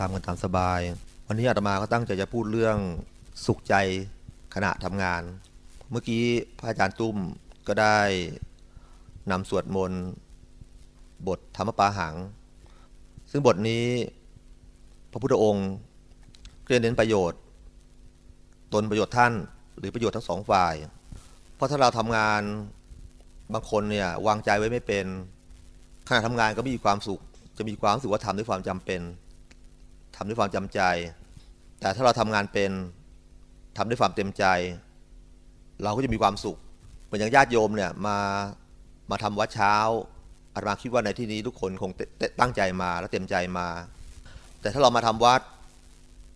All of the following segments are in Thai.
ทำกันตามสบาย วันนี้อาตมาก็ตั้งใจจะพูดเรื่องสุขใจขณะทำงาน เมื่อกี้พระอาจารย์ตุ้มก็ได้นำสวดมนต์บทธรรมปาหัง ซึ่งบทนี้พระพุทธองค์ก็เน้นประโยชน์ ตนประโยชน์ท่านหรือประโยชน์ทั้งสองฝ่าย เพราะถ้าเราทำงานบางคนเนี่ยวางใจไว้ไม่เป็นขณะทำงานก็ไม่มีความสุข จะมีความรู้สึกว่าทำด้วยความจำเป็น ทำด้วยความจำใจ แต่ถ้าเราทำงานเป็นทำด้วยความเต็มใจ เราก็จะมีความสุข เหมือนอย่างญาติโยมเนี่ยมามาทำวัดเช้าอาตมาคิดว่าในที่นี้ทุกคนคงตตั้งใจมาและเต็มใจมา แต่ถ้าเรามาทำวัด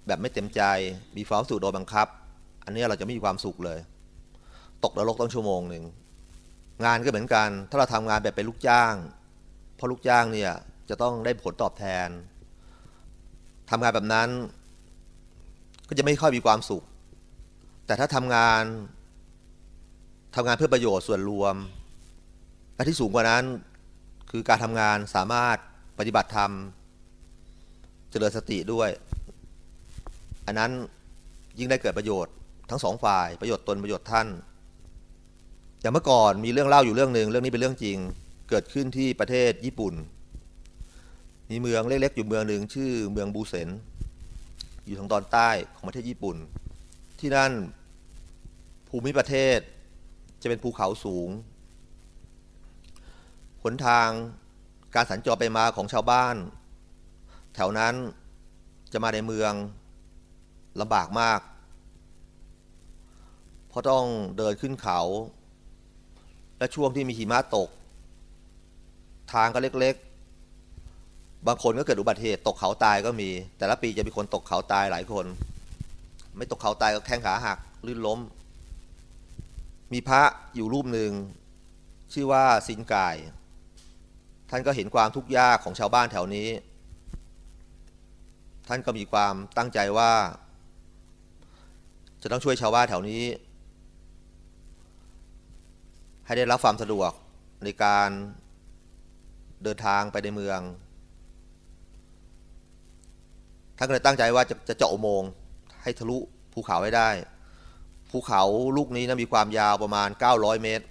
แบบไม่เต็มใจ มีความสุขโดยบังคับ อันนี้เราจะไม่มีความสุขเลย ตกนรกต้องชั่วโมงหนึ่งงานก็เหมือนกัน ถ้าเราทำงานแบบเป็นลูกจ้าง เพราะลูกจ้างเนี่ยจะต้องได้ผลตอบแทน ทำงานแบบนั้น ก็จะไม่ค่อยมีความสุข แต่ถ้าทำงานทำงานเพื่อประโยชน์ส่วนรวมและที่สูงกว่านั้นคือการทำงานสามารถปฏิบัติธรรม เจริญสติด้วย อันนั้นยิ่งได้เกิดประโยชน์ทั้งสองฝ่ายประโยชน์ตนประโยชน์ท่านอย่างเมื่อก่อนมีเรื่องเล่าอยู่เรื่องหนึ่งเรื่องนี้เป็นเรื่องจริง เกิดขึ้นที่ประเทศญี่ปุ่น มีเมืองเล็กๆอยู่เมืองหนึ่งชื่อเมืองบูเซนอยู่ทางตอนใต้ของประเทศญี่ปุ่น ที่นั่นภูมิประเทศจะเป็นภูเขาสูงหนทางการสัญจรไปมาของชาวบ้าน แถวนั้นจะมาในเมืองลำบากมาก เพราะต้องเดินขึ้นเขา และช่วงที่มีหิมะตก ทางก็เล็กๆ บางคนก็เกิดอุบัติเหตุตกเขาตายก็มี แต่ละปีจะมีคนตกเขาตายหลายคน ไม่ตกเขาตายก็แข้งขาหักลื่นล้ม มีพระอยู่รูปหนึ่งชื่อว่าสินกาย ท่านก็เห็นความทุกข์ยากของชาวบ้านแถวนี้ ท่านก็มีความตั้งใจว่า จะต้องช่วยชาวบ้านแถวนี้ ให้ได้รับความสะดวกในการเดินทางไปในเมือง ท่านก็เลยตั้งใจว่าจะจะเจาะอุโมงค์ให้ทะลุภูเขาให้ได้ ภูเขาลูกนี้นะมีความยาวประมาณ 900 เมตร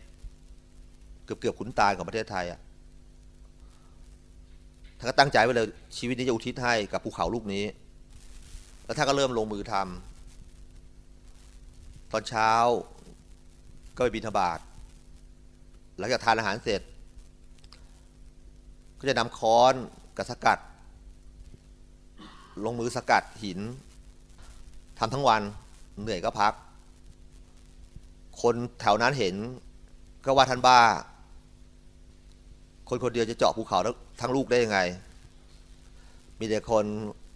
เกือบเกือบขุนตาลของประเทศไทยอะท่านก็ตั้งใจไว้เลยชีวิตนี้จะอุทิศให้กับภูเขาลูกนี้ แล้วท่านก็เริ่มลงมือทำตอนเช้าก็ไปบิณฑบาตหลังจากทานอาหารเสร็จ ก็จะนำค้อนกับสกัด ลงมือสกัดหินทำทั้งวันเหนื่อยก็พัก คนแถวนั้นเห็นก็ว่าท่านบ้า คนคนเดียวจะเจาะภูเขาทั้งลูกได้ยังไง มีแต่คน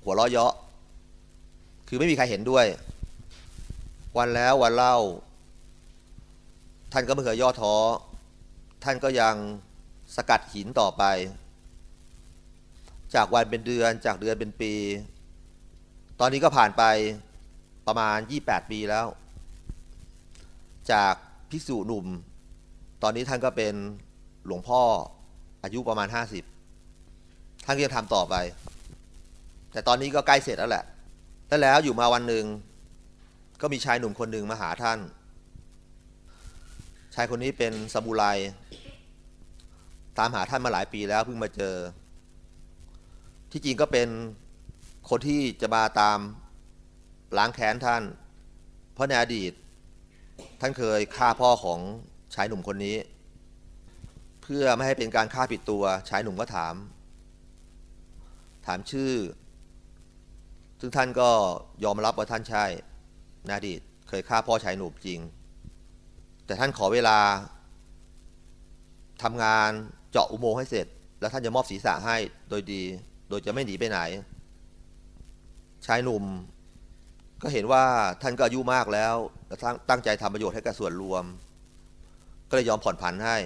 หัวเราะเยาะ คือไม่มีใครเห็นด้วย วันแล้ววันเล่า ท่านก็ไม่เคยย่อท้อ ท่านก็ยังสกัดหินต่อไป จากวันเป็นเดือน จากเดือนเป็นปี ตอนนี้ก็ผ่านไปประมาณ 28 ปีแล้ว จากภิกษุหนุ่ม ตอนนี้ท่านก็เป็นหลวงพ่ออายุประมาณห้าสิบท่านก็ยังทำต่อไป แต่ตอนนี้ก็ใกล้เสร็จแล้วแหละแล้วแล้วอยู่มาวันหนึ่งก็มีชายหนุ่มคนหนึ่งมาหาท่าน ชายคนนี้เป็นสมุไรตามหาท่านมาหลายปีแล้วเพิ่งมาเจอ ที่จริงก็เป็นคนที่จะมาตามล้างแค้นท่าน เพราะในอดีต ท่านเคยฆ่าพ่อของชายหนุ่มคนนี้ เพื่อไม่ให้เป็นการฆ่าผิดตัวชายหนุ่มก็ถาม ถามชื่อ ซึ่งท่านก็ยอมรับว่าท่านใช่นาดีตเคยฆ่าพ่อชายหนุ่มจริง แต่ท่านขอเวลาทำงานเจาะอุโมงค์ให้เสร็จ แล้วท่านจะมอบศีรษะให้โดยดี โดยจะไม่หนีไปไหน ชายหนุ่ม ก็เห็นว่าท่านก็อายุมากแล้วและตั้งใจทำประโยชน์ให้กับส่วนรวม ก็เลยยอมผ่อนผันให้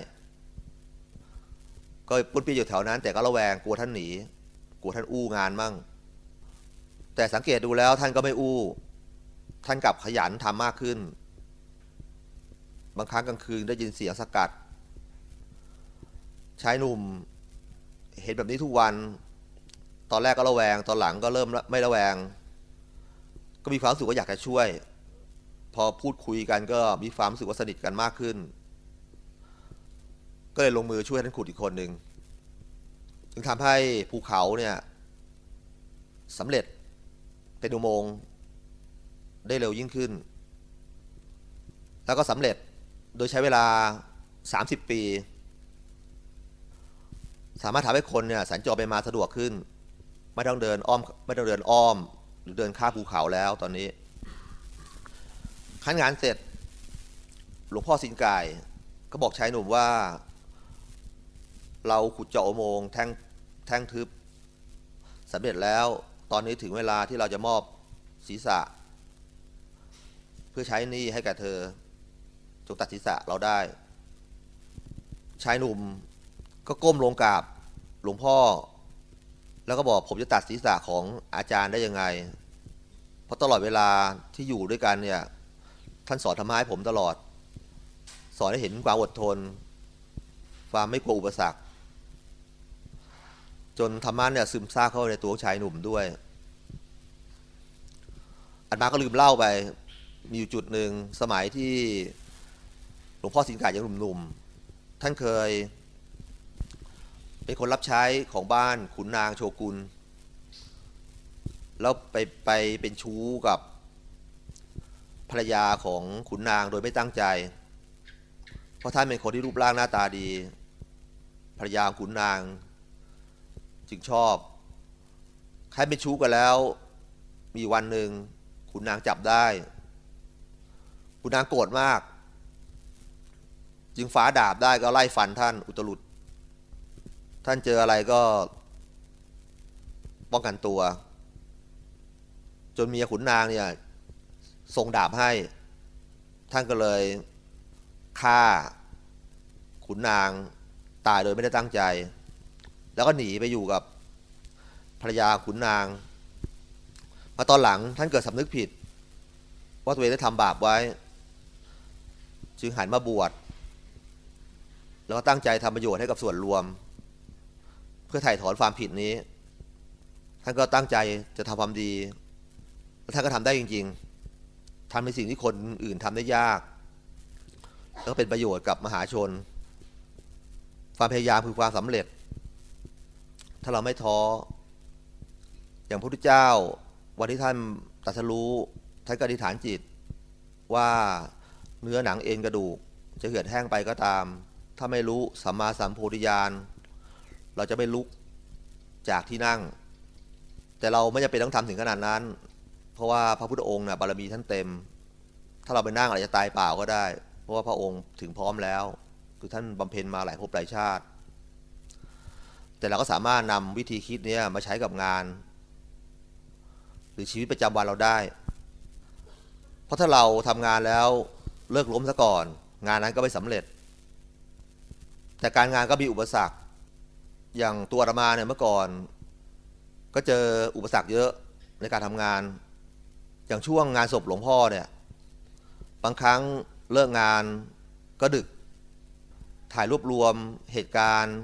ก็ปุ้นปีอยู่แถวนั้น แต่ก็ระแวงกลัวท่านหนี กลัวท่านอู้งานมั่ง แต่สังเกตดูแล้วท่านก็ไม่อู้ ท่านกลับขยันทำมากขึ้น บางครั้งกลางคืนได้ยินเสียงสกัดชายหนุ่มเห็นแบบนี้ทุกวัน ตอนแรกก็ระแวง ตอนหลังก็เริ่มไม่ระแวง ก็มีความรู้สึกว่าอยากจะช่วย พอพูดคุยกันก็มีความรู้สึกว่าสนิทกันมากขึ้น ก็เลยลงมือช่วยท่านขุดอีกคนหนึ่งจึงทำให้ภูเขาเนี่ยสำเร็จเป็นอุโมงค์ได้เร็วยิ่งขึ้น แล้วก็สำเร็จโดยใช้เวลา 30 ปี สามารถทำให้คนเนี่ยสัญจรไปมาสะดวกขึ้น ไม่ต้องเดินอ้อมไม่ต้องเดินอ้อม หรือเดินข้ามภูเขาแล้วตอนนี้ขั้นงานเสร็จ หลวงพ่อสินกายก็บอกชายหนุ่มว่า เราขุดเจาะอุโมงค์แท่งแท่งทึบสำเร็จแล้วตอนนี้ถึงเวลาที่เราจะมอบศีรษะ เพื่อใช้นี้ให้แก่เธอ จงตัดศีรษะเราได้ ชายหนุ่มก็ก้มลงกราบหลวงพ่อ แล้วก็บอกผมจะตัดศีรษะของอาจารย์ได้ยังไง เพราะตลอดเวลาที่อยู่ด้วยกันเนี่ย ท่านสอนธรรมะให้ผมตลอด สอนให้เห็นความอดทน ความไม่กลัวอุปสรรค จนธรรมะเนี่ยซึมซาบเข้าในตัวชายหนุ่มด้วย อันมาก็ลืมเล่าไป มีอยู่จุดหนึ่งสมัยที่หลวงพ่อสิงห์กายยังหนุ่มๆ ท่านเคย เป็นคนรับใช้ของบ้านขุนนางโชกุน แล้วไปไปเป็นชู้กับภรรยาของขุนนางโดยไม่ตั้งใจ เพราะท่านเป็นคนที่รูปร่างหน้าตาดี ภรรยาขุนนาง จึงชอบ ใครเป็นชู้กันแล้ว มีวันหนึ่งขุนนางจับได้ ขุนนางโกรธมาก จึงฟ้าดาบได้ก็ไล่ฟันท่านอุตลุด ท่านเจออะไรก็ป้องกันตัว จนเมียขุนนางเนี่ยส่งดาบให้ ท่านก็เลยฆ่าขุนนางตายโดยไม่ได้ตั้งใจ แล้วก็หนีไปอยู่กับภรรยาขุนนางมาตอนหลังท่านเกิดสำนึกผิด ว่าตัวเองได้ทำบาปไว้ จึงหันมาบวชแล้วก็ตั้งใจทำประโยชน์ให้กับส่วนรวม พื่อไถ่ถอนความผิดนี้ ท่านก็ตั้งใจจะทำความดีและท่านก็ทำได้จริง ๆทำในสิ่งที่คนอื่นทำได้ยาก แล้วก็เป็นประโยชน์กับมหาชน ความพยายามคือความสำเร็จ ถ้าเราไม่ท้ออย่างพระพุทธเจ้าวันที่ท่านตรัสรู้ท่านก็อธิษฐานจิต ว่าเนื้อหนังเอ็นกระดูก จะเหือดแห้งไปก็ตาม ถ้าไม่รู้สัมมาสัมโพธิญาณ เราจะไม่ลุกจากที่นั่ง แต่เราไม่จำเป็นต้องทำถึงขนาดนั้น เพราะว่าพระพุทธองค์นะบารมีท่านเต็ม ถ้าเราไปนั่งอาจจะตายเปล่าก็ได้ เพราะว่าพระองค์ถึงพร้อมแล้ว คือท่านบำเพ็ญมาหลายภพหลายชาติ แต่เราก็สามารถนำวิธีคิดนี้มาใช้กับงาน หรือชีวิตประจำวันเราได้ เพราะถ้าเราทำงานแล้วเลิกล้มซะก่อน งานนั้นก็ไม่สำเร็จ แต่การงานก็มีอุปสรรค อย่างตัวอาตมาเนี่ยเมื่อก่อน ก็เจออุปสรรคเยอะในการทำงาน อย่างช่วงงานศพหลวงพ่อเนี่ย บางครั้งเลิกงานก็ดึก ถ่ายรวบรวมเหตุการณ์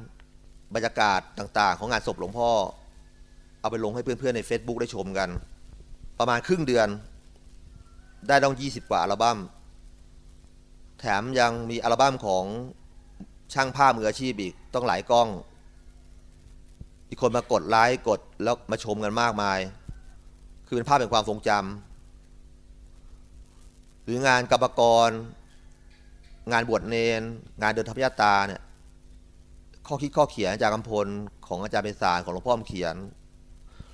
บรรยากาศต่าง ๆ ของงานศพหลวงพ่อ เอาไปลงให้เพื่อน ๆ ใน Facebook ได้ชมกัน ประมาณครึ่งเดือน ได้ต้อง 20 กว่าอัลบั้ม แถมยังมีอัลบั้มของช่างภาพมืออาชีพอีก ต้องหลายกล้อง มีคนมากดไลค์กดแล้วมาชมกันมากมาย คือเป็นภาพเป็นความทรงจำหรืองานกรรมกร งานบวชเนน งานเดินทัพยาตาเนี่ยข้อคิดข้อเขียนอาจารย์กำพลของอาจารย์เป็นสารของหลวงพ่อเขียน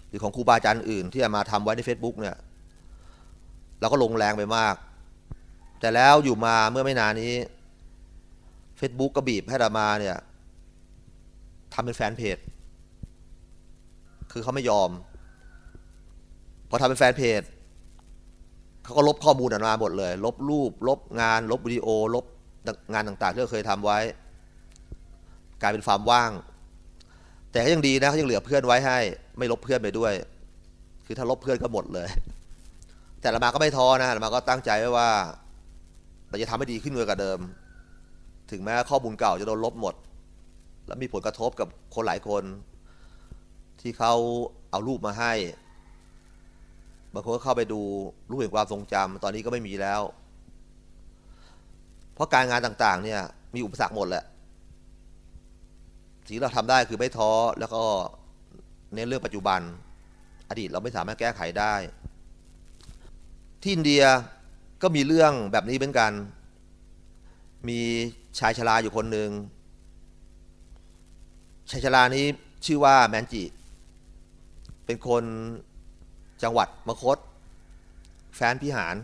หรือของครูบาอาจารย์อื่น ที่มาทำไว้ใน Facebook เนี่ยเราก็ลงแรงไปมาก แต่แล้วอยู่มาเมื่อไม่นานนี้ Facebook ก็บีบให้เรามาเนี่ยทำเป็นแฟนเพจ คือเขาไม่ยอม พอทำเป็นแฟนเพจเขาก็ลบข้อมูลออกมาหมดเลย ลบรูป ลบงาน ลบวิดีโอ ลบงานต่างๆ ที่เราเคยทำไว้ กลายเป็นฟาร์มว่าง แต่ก็ยังดีนะเขายังเหลือเพื่อนไว้ให้ ไม่ลบเพื่อนไปด้วย คือถ้าลบเพื่อนก็หมดเลย แต่ละมาก็ไม่ท้อนะละมาก็ตั้งใจไว้ว่าเราจะทำให้ดีขึ้นกว่าเดิม ถึงแม้ข้อมูลเก่าจะโดนลบหมด แล้วมีผลกระทบกับคนหลายคน ที่เขาเอารูปมาให้บางคนก็เข้าไปดูรูปแห่งความทรงจำตอนนี้ก็ไม่มีแล้ว เพราะการงานต่างๆ เนี่ย มีอุปสรรคหมดแหละสิ่งเราทำได้คือไม่ท้อแล้วก็เน้นเรื่องปัจจุบัน อดีตเราไม่สามารถแก้ไขได้ ที่อินเดียก็มีเรื่องแบบนี้เหมือนกัน มีชายชราอยู่คนหนึ่งชายชรานี้ชื่อว่าแมนจิเเป็นคนจังหวัดมคต แฟนพิหาร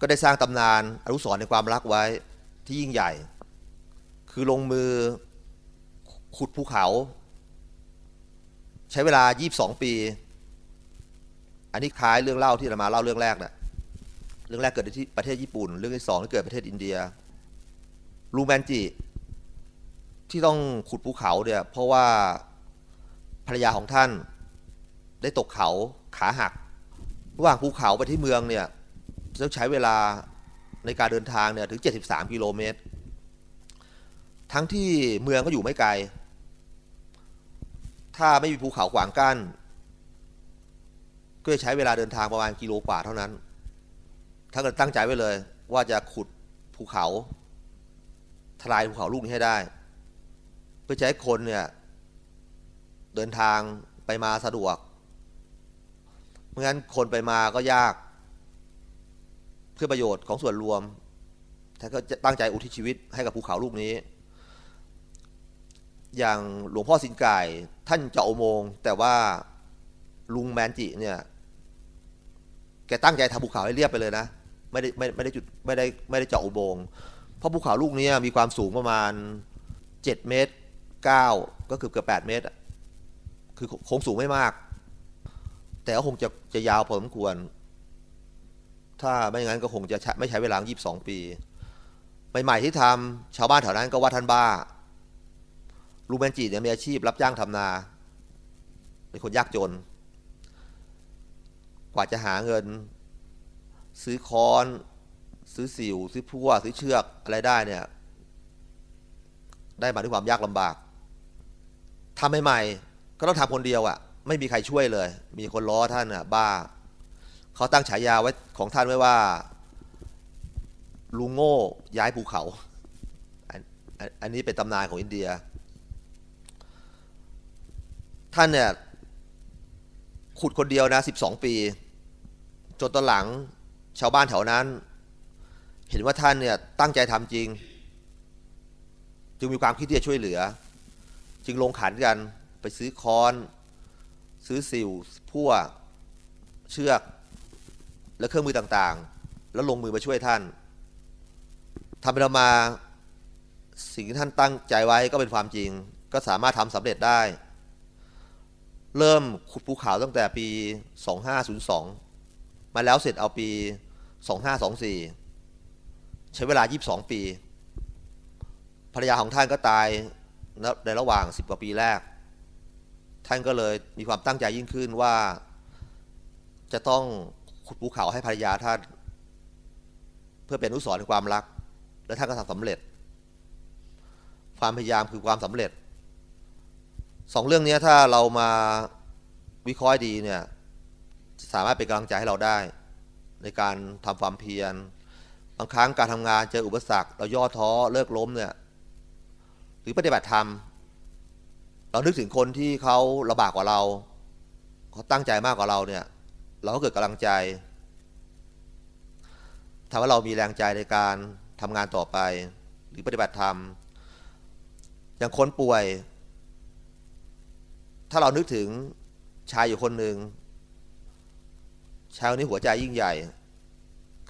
ก็ได้สร้างตำนานอนุสรในความรักไว้ที่ยิ่งใหญ่ คือลงมือขุดภูเขา ใช้เวลา 22 ปี อันนี้คล้ายเรื่องเล่าที่เรามาเล่าเรื่องแรกนะเรื่องแรกเกิดที่ประเทศญี่ปุ่น เรื่องที่สองเกิดประเทศอินเดียลูแมนจิที่ต้องขุดภูเขาเนี่ยเพราะว่า รรยาของท่าน ได้ตกเขาขาหัก ระหว่างภูเขาไปที่เมืองเนี่ยต้องใช้เวลาในการเดินทางเนี่ยถึง 73 กิโลเมตร ทั้งที่เมืองก็อยู่ไม่ไกล ถ้าไม่มีภูเขาขวางกั้นก็จะใช้เวลาเดินทางประมาณกิโลกว่าเท่านั้น ถ้าเกิดตั้งใจไว้เลย ว่าจะขุดภูเขา ทลายภูเขาลูกนี้ให้ได้ เพื่อจะให้คนเนี่ย เดินทางไปมาสะดวกเพราะงั้นคนไปมาก็ยาก เพื่อประโยชน์ของส่วนรวมท่านก็จะตั้งใจอุทิศชีวิตให้กับภูเขาลูกนี้ อย่างหลวงพ่อสินไก่ท่านเจาะอุโมงค์แต่ว่าลุงแมนจิเนี่ยแกตั้งใจทำภูเขาให้เรียบไปเลยนะไม่ได้ไม่ไม่ได้จุดไม่ได้ไม่ได้เจาะอุโมงค์เพราะภูเขาลูกนี้มีความสูงประมาณ 7 เมตร 9 ก็เกือเกือบ8เมตร คือคงสูงไม่มาก แต่ก็คงจะจะยาวพอสมควร ถ้าไม่งั้นก็คงจะไม่ใช้เวลา 22 ปี ใหม่ๆที่ทำชาวบ้านแถวนั้นก็ว่าท่านบ้าลุงแมนจีเนี่ยมีอาชีพรับจ้างทำนา เป็นคนยากจน กว่าจะหาเงิน ซื้อค้อน ซื้อสิว ซื้อพั่วซื้อเชือกอะไรได้เนี่ย ได้มาด้วยความยากลำบากทำใหม่ๆ ก็ต้องทำคนเดียวอะ่ะ ไม่มีใครช่วยเลย มีคนล้อท่านอะบ้าเขาตั้งฉายาไว้ของท่านไว้ว่าลุงโง่ย้ายภูเขาอันอันนี้เป็นตำนานของอินเดีย ท่านเนี่ยขุดคนเดียวนะสิบสองปี จนตอนหลังชาวบ้านแถวนั้น เห็นว่าท่านเนี่ยตั้งใจทำจริง จึงมีความคิดที่จะช่วยเหลือ จึงลงขันกัน ไปซื้อค้อน ซื้อสิวพั่วเชือก และเครื่องมือต่างๆ แล้วลงมือมาช่วยท่านทำไปทำมาสิ่งที่ท่านตั้งใจไว้ก็เป็นความจริง ก็สามารถทำสำเร็จได้ เริ่มขุดภูเขาตั้งแต่ปี 2502 มาแล้วเสร็จเอาปี 2524 ใช้เวลา 22 ปี ภรรยาของท่านก็ตายในระหว่าง 10 กว่าปีแรก ท่านก็เลยมีความตั้งใจยิ่งขึ้นว่า จะต้องขุดภูเขาให้ภรรยาท่าน เพื่อเป็นอุสรในความรัก และท่านก็ทำสำเร็จ ความพยายามคือความสำเร็จสองเรื่องนี้ถ้าเรามาวิเคราะห์ดีเนี่ยสามารถเป็นกำลังใจให้เราได้ ในการทำความเพียรบางครั้งการทำงานเจออุปสรรค เราย่อท้อเลิกล้มเนี่ยหรือปฏิบัติธรรม เรานึกถึงคนที่เขาลำบากกว่าเราเขาตั้งใจมากกว่าเราเนี่ย เราก็เกิดกำลังใจทำให้เรามีแรงใจในการทำงานต่อไป หรือปฏิบัติธรรม อย่างคนป่วย ถ้าเรานึกถึงชายอยู่คนหนึ่งชายคนนี้หัวใจยิ่งใหญ่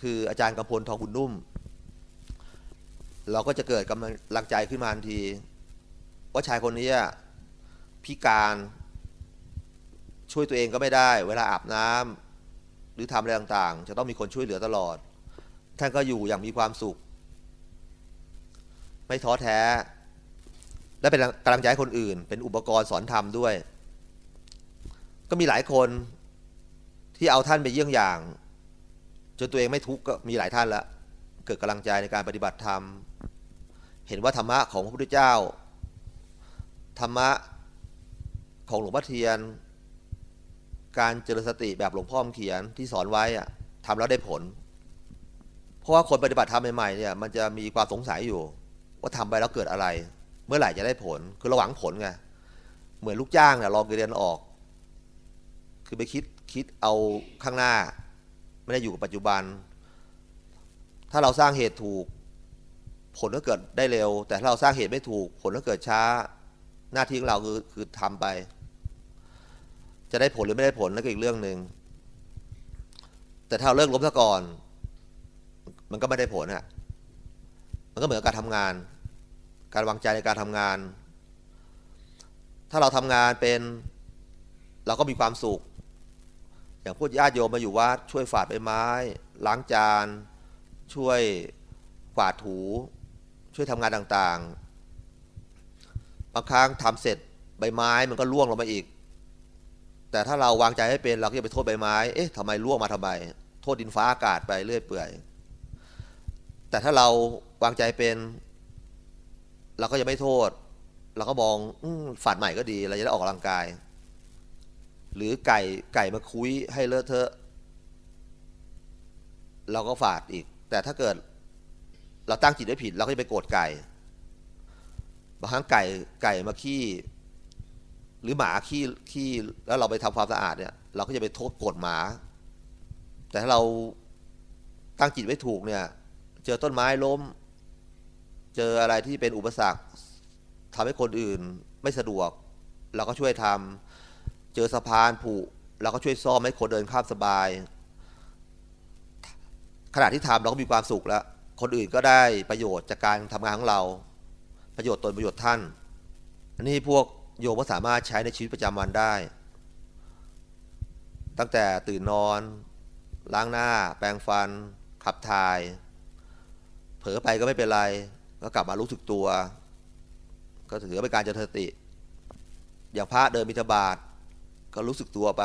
คืออาจารย์กำพลทองบุญนุ่ม เราก็จะเกิดกำลังใจขึ้นมาทันที ว่าชายคนนี้ พิการช่วยตัวเองก็ไม่ได้ เวลาอาบน้ำหรือทำอะไรต่างๆ จะต้องมีคนช่วยเหลือตลอด ท่านก็อยู่อย่างมีความสุข ไม่ท้อแท้ และเป็นกำลังใจให้คนอื่น เป็นอุปกรณ์สอนธรรมด้วย ก็มีหลายคนที่เอาท่านไปเยี่ยงอย่าง จนตัวเองไม่ทุกข์ก็มีหลายท่านแล้วเกิดกำลังใจในการปฏิบัติธรรม เห็นว่าธรรมะของพระพุทธเจ้า ธรรมะ ของหลวงพ่อเทียน การเจริญสติแบบหลวงพ่อเขียนที่สอนไว้อะทำแล้วได้ผล เพราะว่าคนปฏิบัติธรรมใหม่ๆเนี่ยมันจะมีความสงสัยอยู่ ว่าทำไปแล้วเกิดอะไร เมื่อไหร่จะได้ผลคือระหวังผลไงเหมือนลูกจ้างเนี่ยรอเงินเดือนออก คือไปคิดคิดเอาข้างหน้า ไม่ได้อยู่กับปัจจุบัน ถ้าเราสร้างเหตุถูก ผลก็เกิดได้เร็ว แต่ถ้าเราสร้างเหตุไม่ถูก ผลก็เกิดช้าหน้าที่ของเราคือคือทำไป จะได้ผลหรือไม่ได้ผลนั่นก็อีกเรื่องหนึ่งแต่ถ้าเราเลิกล้มซะก่อน มันก็ไม่ได้ผลอะมันก็เหมือนกับการทำงาน การวางใจในการทำงาน ถ้าเราทำงานเป็น เราก็มีความสุข อย่างพูดญาติโยมมาอยู่วัดช่วยฝาดใบไม้ ล้างจาน ช่วยกวาดถู ช่วยทำงานต่างๆบางครั้งทำเสร็จใบไม้มันก็ร่วงลงมาอีก แต่ถ้าเราวางใจให้เป็นเราก็จะไปโทษใบไม้ เอ๊ะทำไมร่วงมาทำไม โทษดินฟ้าอากาศไปเรื่อยเปื่อย แต่ถ้าเราวางใจเป็น เราก็จะไม่โทษ เราก็มองอฝาดใหม่ก็ดี เราจะได้ออกกำลังกาย หรือไก่ไก่มาคุยให้เลอะเทอะ เราก็ฝาดอีก แต่ถ้าเกิด เราตั้งจิตไว้ผิด เราก็จะไปโกรธไก่ บางครั้งไก่ไก่มาขี้ หรือหมาขี้ขี้แล้วเราไปทำความสะอาดเนี่ย เราก็จะไปโทษโกรธหมา แต่ถ้าเราตั้งจิตไว้ถูกเนี่ย เจอต้นไม้ล้ม เจออะไรที่เป็นอุปสรรคทำให้คนอื่นไม่สะดวก เราก็ช่วยทำเจอสะพานผุเราก็ช่วยซ่อมให้คนเดินข้ามสบาย ขณะที่ทำเราก็มีความสุขแล้ว คนอื่นก็ได้ประโยชน์จากการทำงานของเรา ประโยชน์ตนประโยชน์ท่านอันนี้พวก โยมก็สามารถใช้ในชีวิตประจำวันได้ ตั้งแต่ตื่นนอน ล้างหน้า แปรงฟัน ขับถ่าย เผลอไปก็ไม่เป็นไร ก็กลับมารู้สึกตัว ก็ถือเป็นการเจริญสติ อย่างพระเดินบิณฑบาตก็รู้สึกตัวไป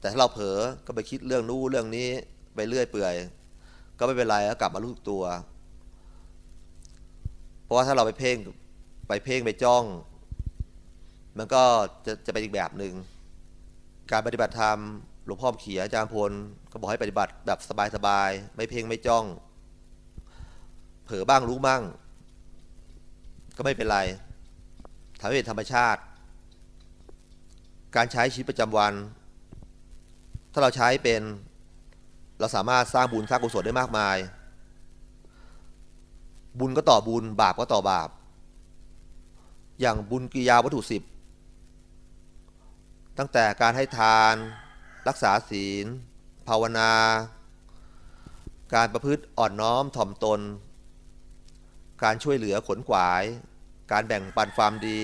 แต่ถ้าเราเผลอก็ไปคิดเรื่องนู้นเรื่องนี้ไปเรื่อยเปื่อย ก็ไม่เป็นไรก็กลับมารู้สึกตัว เพราะว่าถ้าเราไปเพ่งไปเพ่งไปจ้อง มันก็จะจะเป็นอีกแบบหนึ่งการปฏิบัติธรรมหลวงพ่อเขียนอาจารย์พลก็บอกให้ปฏิบัติแบบสบายๆไม่เพ่งไม่จ้อง เผลอบ้างรู้บ้างก็ไม่เป็นไรทำให้เป็นธรรมชาติ การใช้ชีวิตประจำวัน ถ้าเราใช้เป็นเราสามารถสร้างบุญสร้างกุศลได้มากมาย บุญก็ต่อบุญบาปก็ต่อ บาป อย่างบุญกิยาวัตถุสิบ ตั้งแต่การให้ทาน รักษาศีล ภาวนา การประพฤติอ่อนน้อมถ่อมตน การช่วยเหลือขนขวาย การแบ่งปันความดี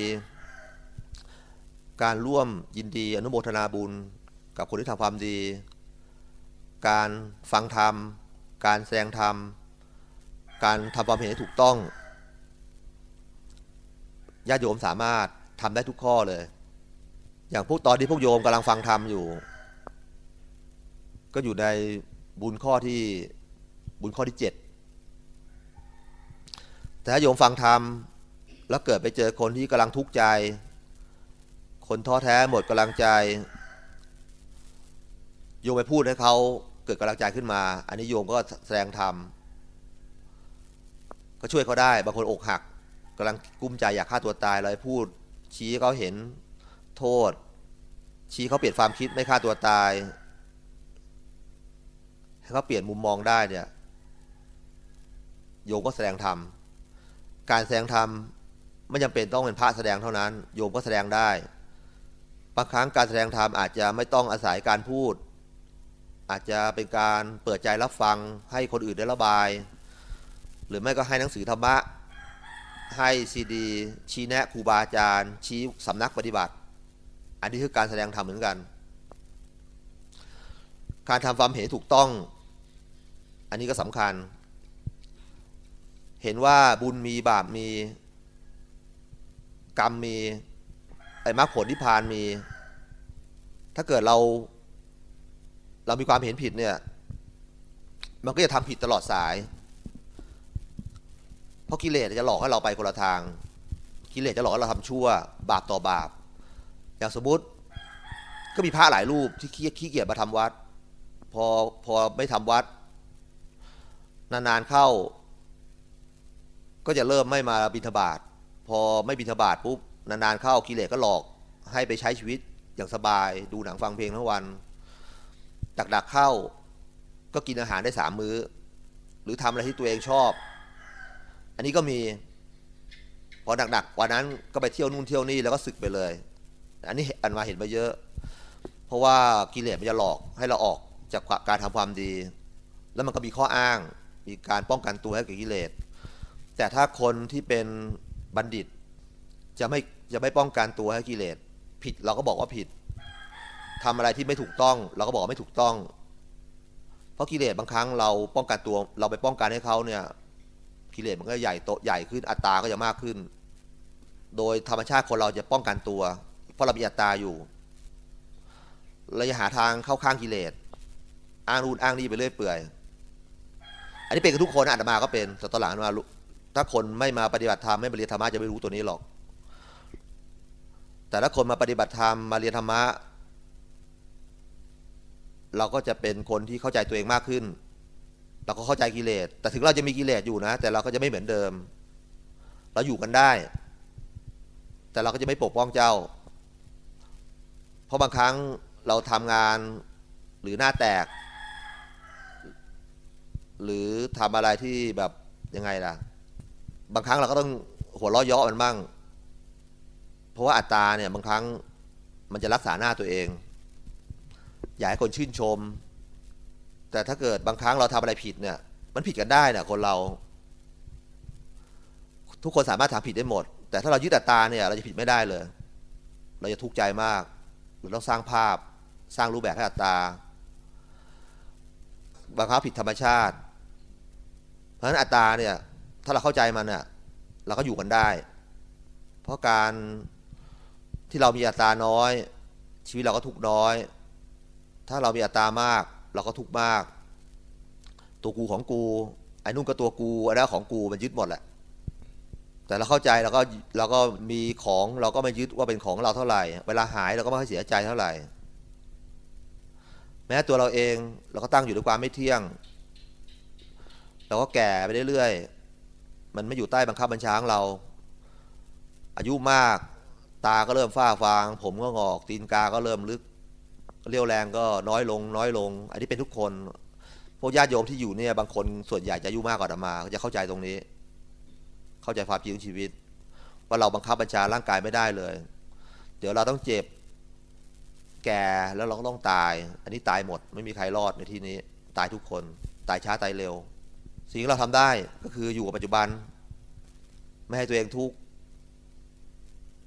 การร่วมยินดีอนุโมทนาบุญกับคนที่ทำความดี การฟังธรรม การแสดงธรรม การทำความเห็นให้ถูกต้องญาติโยมสามารถทำได้ทุกข้อเลย อย่างพวกตอนที่พวกโยมกำลังฟังธรรมอยู่ ก็อยู่ในบุญข้อที่บุญข้อที่เจ็ดแต่ถ้าโยมฟังธรรมแล้วเกิดไปเจอคนที่กำลังทุกข์ใจ คนท้อแท้หมดกำลังใจโยมไปพูดให้เขาเกิดกำลังใจขึ้นมา อันนี้โยมก็แสดงธรรม ก็ช่วยเขาได้ บางคนอกหักกำลังกุ้มใจอยากฆ่าตัวตาย เราไปพูดชี้เขาเห็นโทษ ชี้เขาเปลี่ยนความคิดไม่ฆ่าตัวตายให้เขาเปลี่ยนมุมมองได้เนี่ยโยมก็แสดงธรรมการแสดงธรรมไม่จำเป็นต้องเป็นพระแสดงเท่านั้น โยมก็แสดงได้บางครั้งการแสดงธรรมอาจจะไม่ต้องอาศัยการพูด อาจจะเป็นการเปิดใจรับฟังให้คนอื่นได้ระบาย หรือไม่ก็ให้หนังสือธรรมะให้ซีดี ชี้แนะครูบาอาจารย์ ชี้สำนักปฏิบัติ อันนี้คือการแสดงธรรมเหมือนกัน การทำความเห็นถูกต้อง อันนี้ก็สำคัญ เห็นว่าบุญมีบาปมี กรรมมีไอ้มรรคผลที่พานมี ถ้าเกิดเรา เรามีความเห็นผิดเนี่ย มันก็จะทำผิดตลอดสาย เพราะกิเลสจะหลอกให้เราไปคนละทาง กิเลสจะหลอกให้เราทำชั่ว บาปต่อบาป อย่างสมมติ ก็มีพระหลายรูปที่ขี้เกียจมาทำวัด พอพอไม่ทำวัด นานๆเข้า ก็จะเริ่มไม่มาบิณฑบาตพอไม่บิณฑบาตปุ๊บนานๆเข้ากิเลสก็หลอกให้ไปใช้ชีวิตอย่างสบาย ดูหนังฟังเพลงทั้งวันดักๆเข้า ก็กินอาหารได้สามมื้อ หรือทำอะไรที่ตัวเองชอบ อันนี้ก็มีพอหนักๆกว่านั้นก็ไปเที่ยวนู่นเที่ยวนี่แล้วก็สึกไปเลย อันนี้อันมาเห็นมาเยอะ เพราะว่ากิเลสมันจะหลอกให้เราออกจากการทำความดี แล้วมันก็มีข้ออ้างมีการป้องกันตัวให้กับกิเลส แต่ถ้าคนที่เป็นบัณฑิต จะไม่จะไม่ป้องกันตัวให้กิเลส ผิดเราก็บอกว่าผิดทำอะไรที่ไม่ถูกต้อง เราก็บอกไม่ถูกต้อง เพราะกิเลสบางครั้งเราป้องกันตัว เราไปป้องกันให้เขาเนี่ยกิเลสมันก็ใหญ่โตใหญ่ขึ้นอัตราก็จะมากขึ้น โดยธรรมชาติคนเราจะป้องกันตัว เพราะเรามีอัตราอยู่เราจะหาทางเข้าข้างกิเลสอ้างนู่นอ้างนี่ไปเรื่อยเปื่อย อันนี้เป็นกับทุกคนนะอาตมาก็เป็นแต่ตอนหลังมาถ้าคนไม่มาปฏิบัติธรรมไม่มาเรียนธรรมะจะไม่รู้ตัวนี้หรอก แต่ถ้าคนมาปฏิบัติธรรมมาเรียนธรรมะเราก็จะเป็นคนที่เข้าใจตัวเองมากขึ้น เราก็เข้าใจกิเลส แต่ถึงเราจะมีกิเลสอยู่นะ แต่เราก็จะไม่เหมือนเดิม เราอยู่กันได้ แต่เราก็จะไม่ปกป้องเจ้า เพราะบางครั้งเราทำงานหรือหน้าแตก หรือทำอะไรที่แบบยังไงล่ะ บางครั้งเราก็ต้องหัวเราะเยาะมันบ้างเพราะว่าอัตตาเนี่ยบางครั้งมันจะรักษาหน้าตัวเอง อยากให้คนชื่นชม แต่ถ้าเกิดบางครั้งเราทำอะไรผิดเนี่ย มันผิดกันได้เนี่ยคนเรา ทุกคนสามารถทำผิดได้หมด แต่ถ้าเรายึดอัตตาเนี่ยเราจะผิดไม่ได้เลย เราจะทุกข์ใจมาก เราต้องสร้างภาพสร้างรูปแบบให้อัตตาบางครั้งผิดธรรมชาติ เพราะฉะนั้นอัตตาเนี่ยถ้าเราเข้าใจมันเนี่ยเราก็อยู่กันได้ เพราะการที่เรามีอัตราน้อย ชีวิตเราก็ทุกน้อย ถ้าเรามีอัตรามาก เราก็ทุกมาก ตัวกูของกูไอ้นุ่นก็ตัวกูไอ้นั่นของกูมันยึดหมดแหละ แต่เราเข้าใจเราก็เราก็มีของเราก็ไม่ยึดว่าเป็นของเราเท่าไหร่ เวลาหายเราก็ไม่ค่อยเสียใจเท่าไหร่ แม้ตัวเราเองเราก็ตั้งอยู่ด้วยความไม่เที่ยง เราก็แก่ไปเรื่อยๆมันไม่อยู่ใต้บังคับบัญชาของเรา อายุมากตาก็เริ่มฝ้าฟาง ผมก็งอก ตีนกาก็เริ่มลึก เรี่ยวแรงก็น้อยลง น้อยลง อันนี้เป็นทุกคน พวกญาติโยมที่อยู่เนี่ยบางคนส่วนใหญ่จะอายุมากกว่าอาตมาจะเข้าใจตรงนี้ เข้าใจความจริงชีวิต ว่าเราบังคับบัญชาร่างกายไม่ได้เลย เดี๋ยวเราต้องเจ็บ แก่แล้วเราก็ต้องตาย อันนี้ตายหมด ไม่มีใครรอดในที่นี้ ตายทุกคน ตายช้าตายเร็ว สิ่งที่เราทำได้ก็คืออยู่กับปัจจุบัน ไม่ให้ตัวเองทุกข์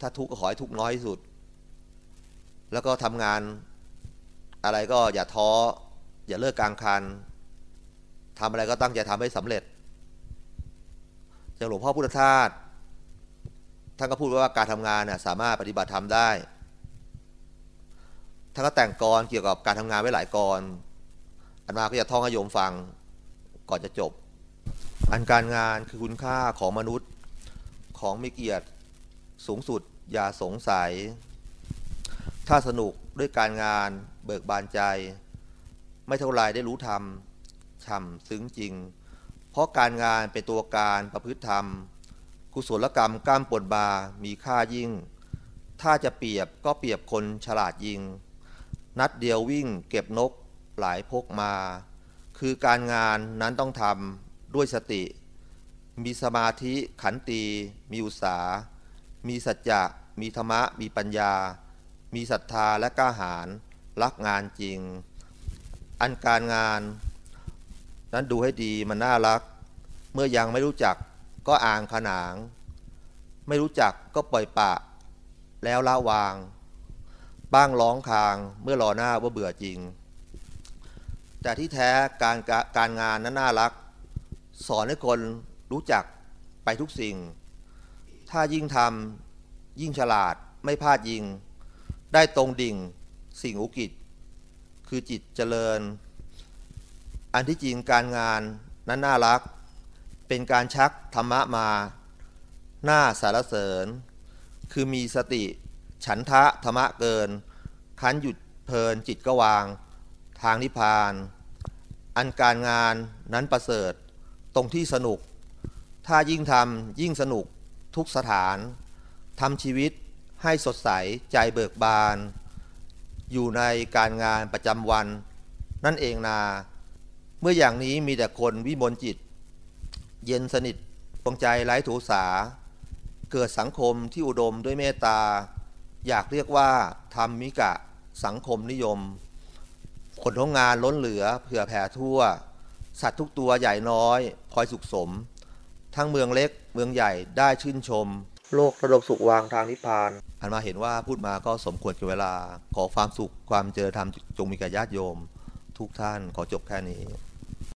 ถ้าทุกข์ก็ขอให้ทุกข์น้อยที่สุด แล้วก็ทำงานอะไรก็อย่าท้ออย่าเลิกกลางคันทำอะไรก็ตั้งใจทำให้สำเร็จ อย่างหลวงพ่อพุทธทาสท่านก็พูดว่าการทำงานน่ยสามารถปฏิบัติทำได้ท่านก็แต่งกรเกี่ยวกับการทำงานไว้หลายกรอันมาก็จะท่องให้โยมฟังก่อนจะจบ อันการงานคือคุณค่าของมนุษย์ของมีเกียรติสูงสุดอย่าสงสัย ถ้าสนุกด้วยการงานเบิกบานใจ ไม่เท่าไรได้รู้ธรรมฉ่ำซึ้งจริง เพราะการงานเป็นตัวการประพฤติธรรม กุศลกรรมกล้ามปนบา มีค่ายิ่ง ถ้าจะเปรียบก็เปรียบคนฉลาดยิง นัดเดียววิ่งเก็บนกหลายพกมา คือการงานนั้นต้องทำด้วยสติ มีสมาธิขันตีมีอุตสาห์มีสัจจะ มีธรรมะ มีปัญญา มีศรัทธาและกล้าหาญรักงานจริง อันการงาน นั้นดูให้ดีมันน่ารัก เมื่อยังไม่รู้จักก็อ่างขนาง ไม่รู้จักก็ปล่อยปะ แล้วละวาง บ้างร้องคางเมื่อรอหน้าว่าเบื่อจริง แต่ที่แท้การการงานนั้นน่ารัก สอนให้คนรู้จักไปทุกสิ่ง ถ้ายิ่งทำยิ่งฉลาดไม่พลาดยิง ได้ตรงดิ่ง สิ่งอุกิจ คือจิตเจริญ อันที่จริงการงานนั้นน่ารัก เป็นการชักธรรมะมาหน้าสารเสริญ คือมีสติ ฉันทะธรรมะเกิน คันหยุดเพลินจิตก็วาง ทางนิพพาน อันการงานนั้นประเสริฐ ตรงที่สนุก ถ้ายิ่งทำยิ่งสนุกทุกสถานทำชีวิตให้สดใสใจเบิกบาน อยู่ในการงานประจำวัน นั่นเองนา เมื่ออย่างนี้มีแต่คนวิมลจิต เย็นสนิทดวงใจไร้ถูสา เกิดสังคมที่อุดมด้วยเมตตา อยากเรียกว่าธรรมมิกะสังคมนิยม ผลของงานล้นเหลือเผื่อแผ่ทั่ว สัตว์ทุกตัวใหญ่น้อยพลอยสุขสม ทั้งเมืองเล็กเมืองใหญ่ได้ชื่นชม โลกระดมสุขวางทางนิพพานอันมาเห็นว่าพูดมาก็สมควรกับเวลาขอความสุขความเจริญธรรมจงมีแก่ญาติโยม ทุกท่านขอจบแค่นี้